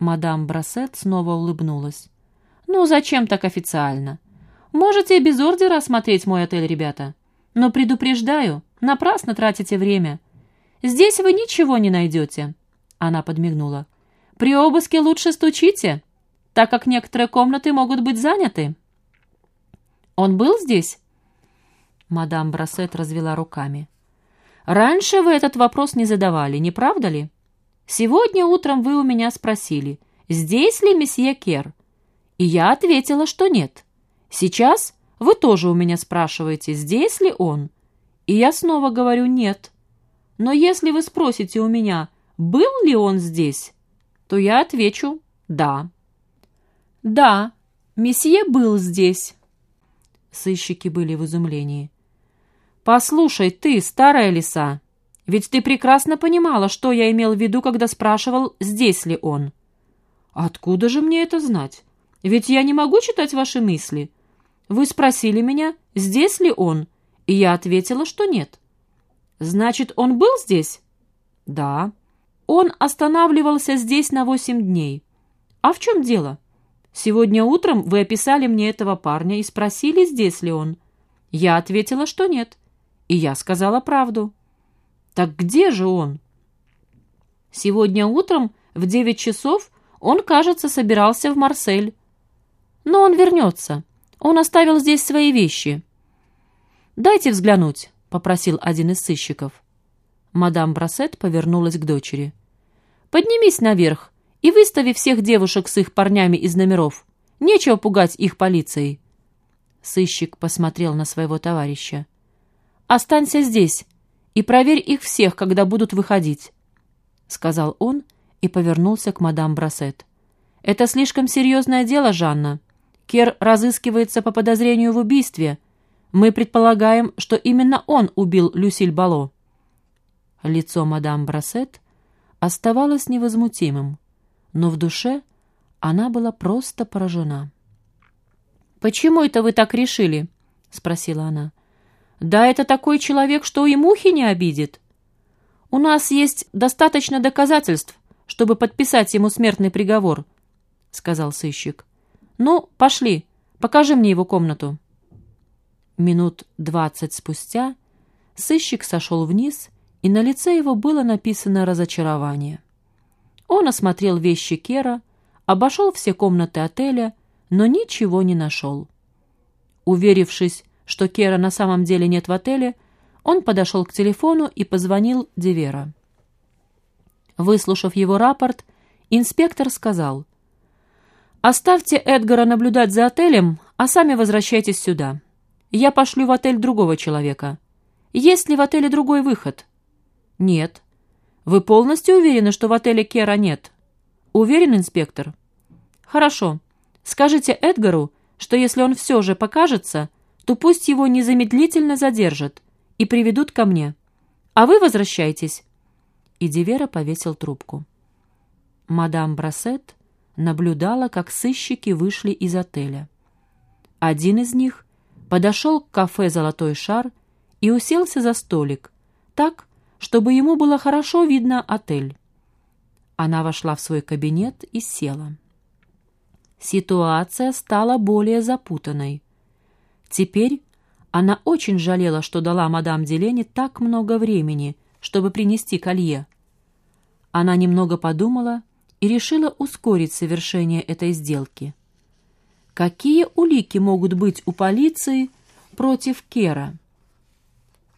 Мадам Брассет снова улыбнулась. «Ну, зачем так официально? Можете без ордера осмотреть мой отель, ребята. Но предупреждаю, напрасно тратите время. Здесь вы ничего не найдете». Она подмигнула. «При обыске лучше стучите, так как некоторые комнаты могут быть заняты». «Он был здесь?» Мадам Брассет развела руками. «Раньше вы этот вопрос не задавали, не правда ли? Сегодня утром вы у меня спросили, здесь ли месье Кер? И я ответила, что нет. Сейчас вы тоже у меня спрашиваете, здесь ли он? И я снова говорю «нет». Но если вы спросите у меня, был ли он здесь, то я отвечу «да». «Да, месье был здесь». Сыщики были в изумлении. «Послушай, ты, старая лиса, ведь ты прекрасно понимала, что я имел в виду, когда спрашивал, здесь ли он». «Откуда же мне это знать? Ведь я не могу читать ваши мысли. Вы спросили меня, здесь ли он, и я ответила, что нет». «Значит, он был здесь?» «Да». «Он останавливался здесь на восемь дней. А в чем дело?» Сегодня утром вы описали мне этого парня и спросили, здесь ли он. Я ответила, что нет. И я сказала правду. Так где же он? Сегодня утром в девять часов он, кажется, собирался в Марсель. Но он вернется. Он оставил здесь свои вещи. «Дайте взглянуть», — попросил один из сыщиков. Мадам Брассет повернулась к дочери. «Поднимись наверх и выстави всех девушек с их парнями из номеров. Нечего пугать их полицией». Сыщик посмотрел на своего товарища. «Останься здесь и проверь их всех, когда будут выходить», — сказал он и повернулся к мадам Брассет. «Это слишком серьезное дело, Жанна. Кер разыскивается по подозрению в убийстве. Мы предполагаем, что именно он убил Люсиль Бало». Лицо мадам Брассет оставалось невозмутимым но в душе она была просто поражена. «Почему это вы так решили?» — спросила она. «Да это такой человек, что и мухи не обидит. У нас есть достаточно доказательств, чтобы подписать ему смертный приговор», — сказал сыщик. «Ну, пошли, покажи мне его комнату». Минут двадцать спустя сыщик сошел вниз, и на лице его было написано разочарование. Он осмотрел вещи Кера, обошел все комнаты отеля, но ничего не нашел. Уверившись, что Кера на самом деле нет в отеле, он подошел к телефону и позвонил Девера. Выслушав его рапорт, инспектор сказал, «Оставьте Эдгара наблюдать за отелем, а сами возвращайтесь сюда. Я пошлю в отель другого человека. Есть ли в отеле другой выход?» «Нет», вы полностью уверены, что в отеле Кера нет? Уверен, инспектор? Хорошо. Скажите Эдгару, что если он все же покажется, то пусть его незамедлительно задержат и приведут ко мне. А вы возвращайтесь. И Дивера повесил трубку. Мадам Брассет наблюдала, как сыщики вышли из отеля. Один из них подошел к кафе «Золотой шар» и уселся за столик, так, чтобы ему было хорошо видно отель. Она вошла в свой кабинет и села. Ситуация стала более запутанной. Теперь она очень жалела, что дала мадам Делени так много времени, чтобы принести колье. Она немного подумала и решила ускорить совершение этой сделки. Какие улики могут быть у полиции против Кера?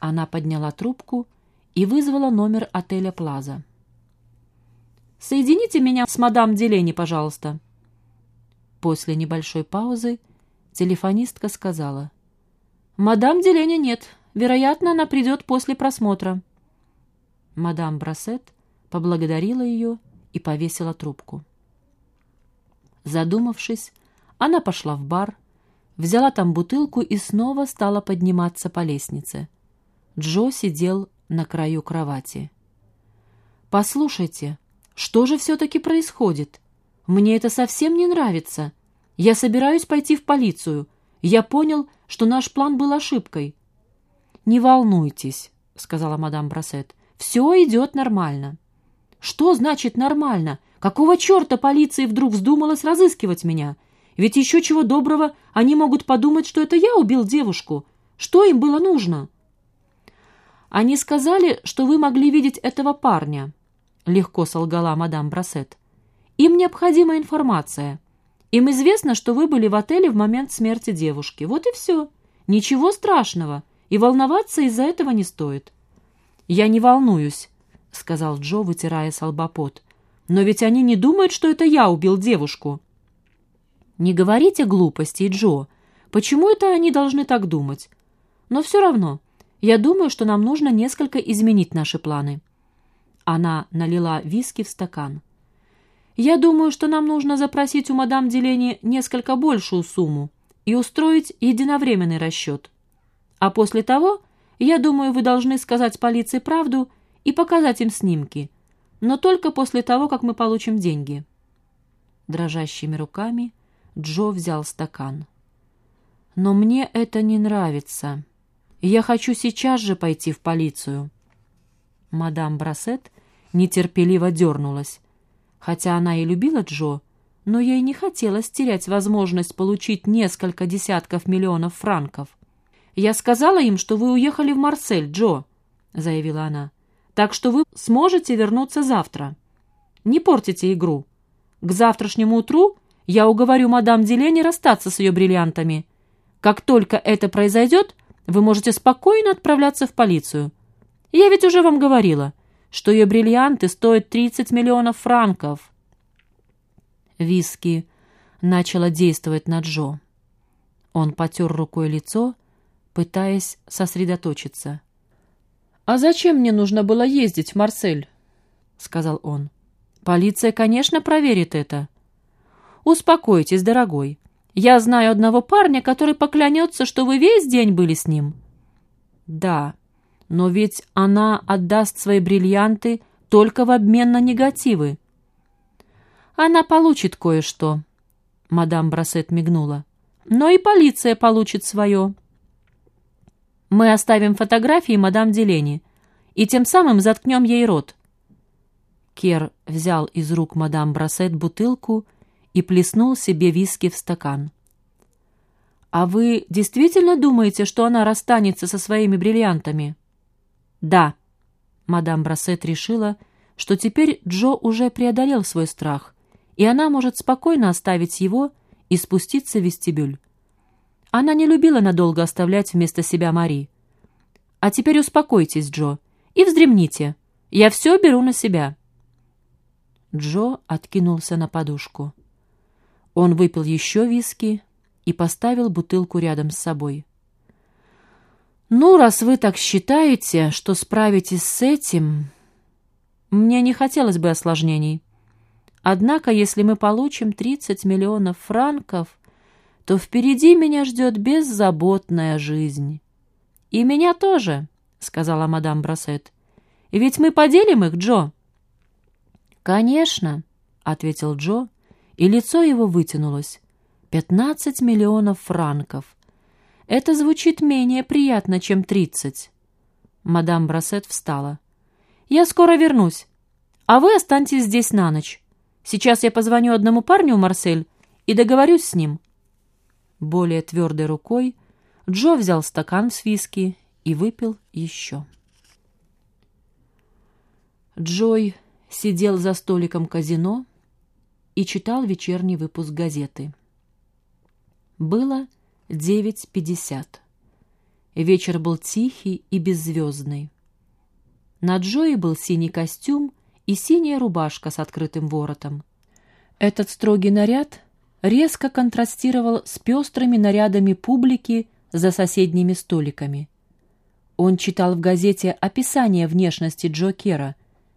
Она подняла трубку и вызвала номер отеля «Плаза». «Соедините меня с мадам Делени, пожалуйста». После небольшой паузы телефонистка сказала. «Мадам Делени нет. Вероятно, она придет после просмотра». Мадам Брассет поблагодарила ее и повесила трубку. Задумавшись, она пошла в бар, взяла там бутылку и снова стала подниматься по лестнице. Джо сидел на краю кровати. «Послушайте, что же все-таки происходит? Мне это совсем не нравится. Я собираюсь пойти в полицию. Я понял, что наш план был ошибкой». «Не волнуйтесь», — сказала мадам Брассет. «Все идет нормально». «Что значит нормально? Какого черта полиции вдруг вздумалось разыскивать меня? Ведь еще чего доброго, они могут подумать, что это я убил девушку. Что им было нужно?» «Они сказали, что вы могли видеть этого парня», — легко солгала мадам Брасет. «Им необходима информация. Им известно, что вы были в отеле в момент смерти девушки. Вот и все. Ничего страшного, и волноваться из-за этого не стоит». «Я не волнуюсь», — сказал Джо, вытирая солбопот. «Но ведь они не думают, что это я убил девушку». «Не говорите глупостей, Джо. Почему это они должны так думать? Но все равно, я думаю, что нам нужно несколько изменить наши планы». Она налила виски в стакан. «Я думаю, что нам нужно запросить у мадам Делени несколько большую сумму и устроить единовременный расчет. А после того, я думаю, вы должны сказать полиции правду и показать им снимки, но только после того, как мы получим деньги». Дрожащими руками Джо взял стакан. «Но мне это не нравится. Я хочу сейчас же пойти в полицию». Мадам Брасет нетерпеливо дернулась. Хотя она и любила Джо, но ей не хотелось терять возможность получить несколько десятков миллионов франков. «Я сказала им, что вы уехали в Марсель, Джо», — заявила она так что вы сможете вернуться завтра. Не портите игру. К завтрашнему утру я уговорю мадам Делени расстаться с ее бриллиантами. Как только это произойдет, вы можете спокойно отправляться в полицию. Я ведь уже вам говорила, что ее бриллианты стоят 30 миллионов франков. Виски начала действовать на Джо. Он потер рукой лицо, пытаясь сосредоточиться. «А зачем мне нужно было ездить в Марсель?» — сказал он. «Полиция, конечно, проверит это». «Успокойтесь, дорогой. Я знаю одного парня, который поклянется, что вы весь день были с ним». «Да, но ведь она отдаст свои бриллианты только в обмен на негативы». «Она получит кое-что», — мадам Брасет мигнула. «Но и полиция получит свое». Мы оставим фотографии мадам Делени и тем самым заткнем ей рот. Кер взял из рук мадам Брасет бутылку и плеснул себе виски в стакан. «А вы действительно думаете, что она расстанется со своими бриллиантами?» «Да», — мадам Брасет решила, что теперь Джо уже преодолел свой страх, и она может спокойно оставить его и спуститься в вестибюль. Она не любила надолго оставлять вместо себя Мари. «А теперь успокойтесь, Джо, и вздремните. Я все беру на себя». Джо откинулся на подушку. Он выпил еще виски и поставил бутылку рядом с собой. «Ну, раз вы так считаете, что справитесь с этим...» «Мне не хотелось бы осложнений. Однако, если мы получим 30 миллионов франков, то впереди меня ждет беззаботная жизнь. И меня тоже, сказала мадам Брасет. Ведь мы поделим их, Джо. Конечно, ответил Джо, и лицо его вытянулось. Пятнадцать миллионов франков. Это звучит менее приятно, чем тридцать. Мадам Брасет встала. «Я скоро вернусь, а вы останьтесь здесь на ночь. Сейчас я позвоню одному парню Марсель и договорюсь с ним. Более твердой рукой Джо взял стакан с виски и выпил еще. Джой сидел за столиком казино и читал вечерний выпуск газеты. Было 9.50. Вечер был тихий и беззвездный. На Джои был синий костюм и синяя рубашка с открытым воротом. Этот строгий наряд резко контрастировал с пестрыми нарядами публики за соседними столиками. Он читал в газете описание внешности Джо Кера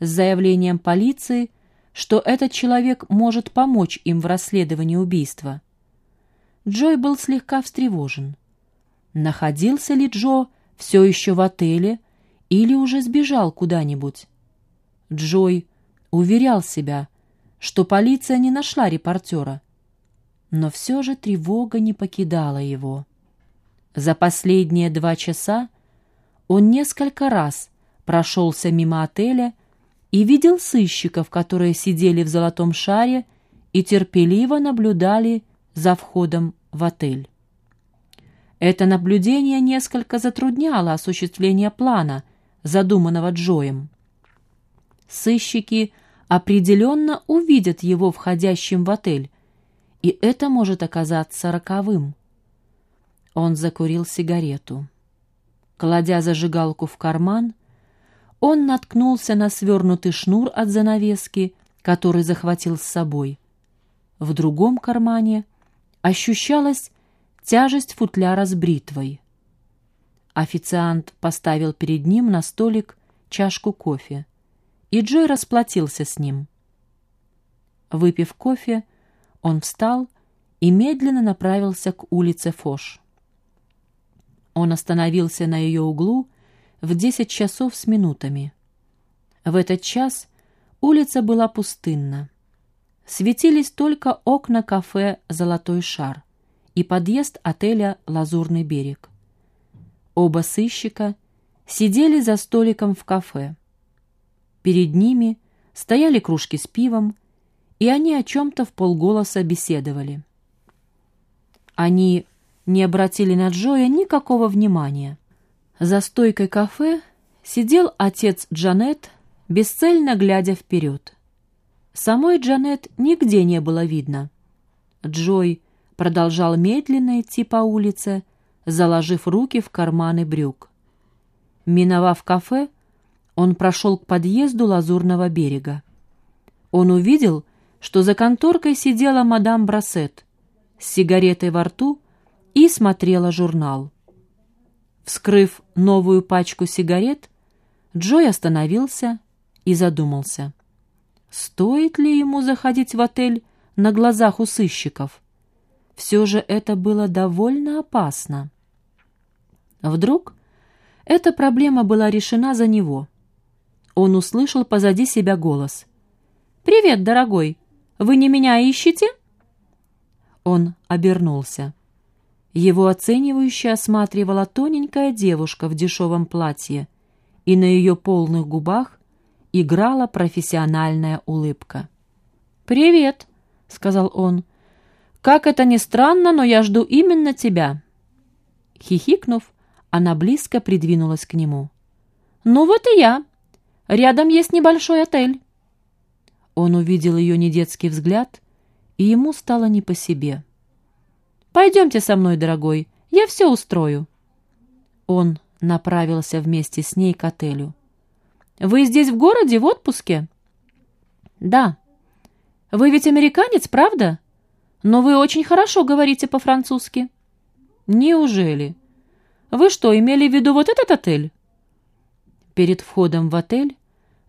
с заявлением полиции, что этот человек может помочь им в расследовании убийства. Джой был слегка встревожен. Находился ли Джо все еще в отеле или уже сбежал куда-нибудь? Джой уверял себя, что полиция не нашла репортера, но все же тревога не покидала его. За последние два часа он несколько раз прошелся мимо отеля и видел сыщиков, которые сидели в золотом шаре и терпеливо наблюдали за входом в отель. Это наблюдение несколько затрудняло осуществление плана, задуманного Джоем. Сыщики определенно увидят его входящим в отель, и это может оказаться роковым. Он закурил сигарету. Кладя зажигалку в карман, он наткнулся на свернутый шнур от занавески, который захватил с собой. В другом кармане ощущалась тяжесть футляра с бритвой. Официант поставил перед ним на столик чашку кофе, и Джой расплатился с ним. Выпив кофе, он встал и медленно направился к улице Фош. Он остановился на ее углу в десять часов с минутами. В этот час улица была пустынна. Светились только окна кафе «Золотой шар» и подъезд отеля «Лазурный берег». Оба сыщика сидели за столиком в кафе. Перед ними стояли кружки с пивом, и они о чем-то в полголоса беседовали. Они не обратили на Джоя никакого внимания. За стойкой кафе сидел отец Джанет, бесцельно глядя вперед. Самой Джанет нигде не было видно. Джой продолжал медленно идти по улице, заложив руки в карманы брюк. Миновав кафе, он прошел к подъезду Лазурного берега. Он увидел, что за конторкой сидела мадам Брасет с сигаретой во рту и смотрела журнал. Вскрыв новую пачку сигарет, Джой остановился и задумался. Стоит ли ему заходить в отель на глазах у сыщиков? Все же это было довольно опасно. Вдруг эта проблема была решена за него. Он услышал позади себя голос. «Привет, дорогой! Вы не меня ищете?» Он обернулся. Его оценивающе осматривала тоненькая девушка в дешевом платье, и на ее полных губах играла профессиональная улыбка. «Привет», — сказал он. «Как это ни странно, но я жду именно тебя». Хихикнув, она близко придвинулась к нему. «Ну вот и я. Рядом есть небольшой отель». Он увидел ее недетский взгляд, и ему стало не по себе. Пойдемте со мной, дорогой, я все устрою». Он направился вместе с ней к отелю. «Вы здесь в городе, в отпуске?» «Да». «Вы ведь американец, правда? Но вы очень хорошо говорите по-французски». «Неужели? Вы что, имели в виду вот этот отель?» Перед входом в отель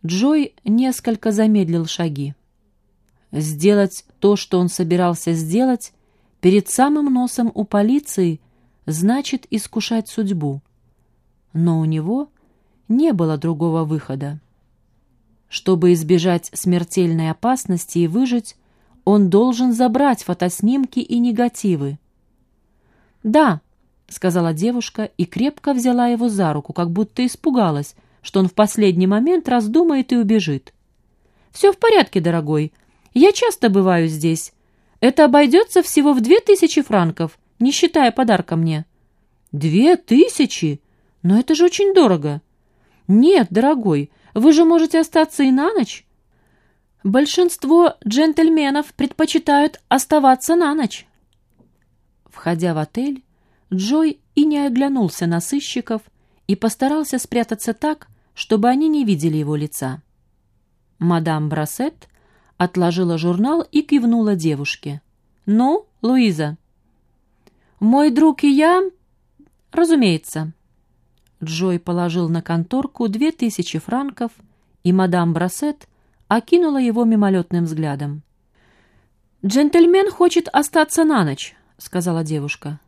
Джой несколько замедлил шаги. Сделать то, что он собирался сделать, перед самым носом у полиции значит искушать судьбу. Но у него не было другого выхода. Чтобы избежать смертельной опасности и выжить, он должен забрать фотоснимки и негативы. «Да», — сказала девушка и крепко взяла его за руку, как будто испугалась, что он в последний момент раздумает и убежит. «Все в порядке, дорогой. Я часто бываю здесь. Это обойдется всего в две тысячи франков, не считая подарка мне». «Две тысячи? Но это же очень дорого». «Нет, дорогой, вы же можете остаться и на ночь». «Большинство джентльменов предпочитают оставаться на ночь». Входя в отель, Джой и не оглянулся на сыщиков и постарался спрятаться так, чтобы они не видели его лица. Мадам Брасет отложила журнал и кивнула девушке. «Ну, Луиза?» «Мой друг и я...» «Разумеется». Джой положил на конторку две тысячи франков, и мадам Брасет окинула его мимолетным взглядом. «Джентльмен хочет остаться на ночь», — сказала девушка.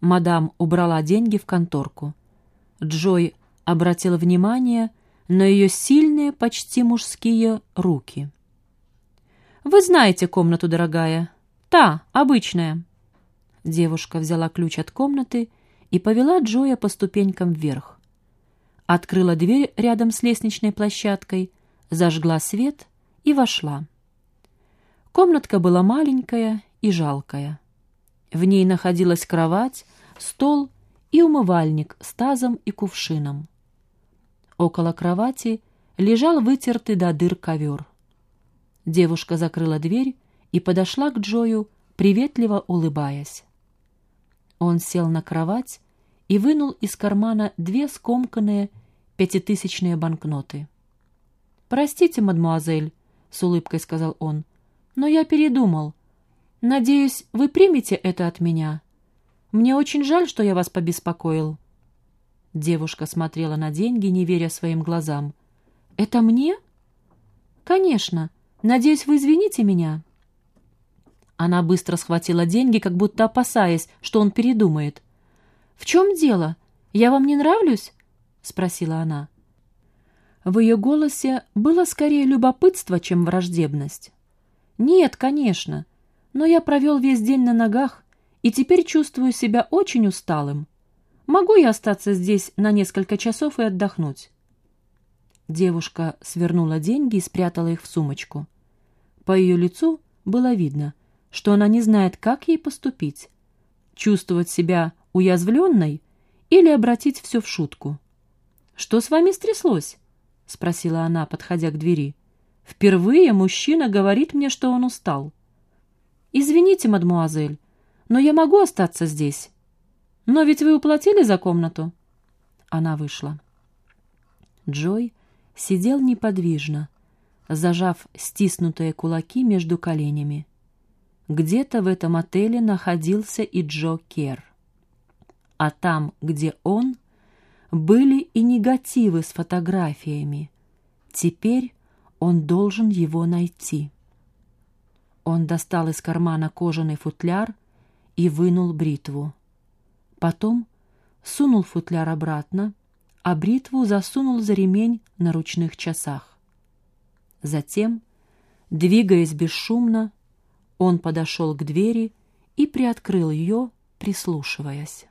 Мадам убрала деньги в конторку. Джой обратил внимание на ее сильные, почти мужские руки. «Вы знаете комнату, дорогая. Та, обычная». Девушка взяла ключ от комнаты и повела Джоя по ступенькам вверх. Открыла дверь рядом с лестничной площадкой, зажгла свет и вошла. Комнатка была маленькая и жалкая. В ней находилась кровать, стол и умывальник с тазом и кувшином. Около кровати лежал вытертый до дыр ковер. Девушка закрыла дверь и подошла к Джою, приветливо улыбаясь. Он сел на кровать и вынул из кармана две скомканные пятитысячные банкноты. «Простите, мадмуазель», — с улыбкой сказал он, — «но я передумал. Надеюсь, вы примете это от меня. Мне очень жаль, что я вас побеспокоил». Девушка смотрела на деньги, не веря своим глазам. «Это мне?» «Конечно. Надеюсь, вы извините меня?» Она быстро схватила деньги, как будто опасаясь, что он передумает. «В чем дело? Я вам не нравлюсь?» — спросила она. В ее голосе было скорее любопытство, чем враждебность. «Нет, конечно, но я провел весь день на ногах и теперь чувствую себя очень усталым. Могу я остаться здесь на несколько часов и отдохнуть?» Девушка свернула деньги и спрятала их в сумочку. По ее лицу было видно, что она не знает, как ей поступить. Чувствовать себя уязвленной или обратить все в шутку. «Что с вами стряслось?» — спросила она, подходя к двери. «Впервые мужчина говорит мне, что он устал». «Извините, мадмуазель, но я могу остаться здесь. Но ведь вы уплатили за комнату?» Она вышла. Джой сидел неподвижно, зажав стиснутые кулаки между коленями. Где-то в этом отеле находился и Джо Кер. А там, где он, были и негативы с фотографиями. Теперь он должен его найти. Он достал из кармана кожаный футляр и вынул бритву. Потом сунул футляр обратно, а бритву засунул за ремень на ручных часах. Затем, двигаясь бесшумно, он подошел к двери и приоткрыл ее, прислушиваясь.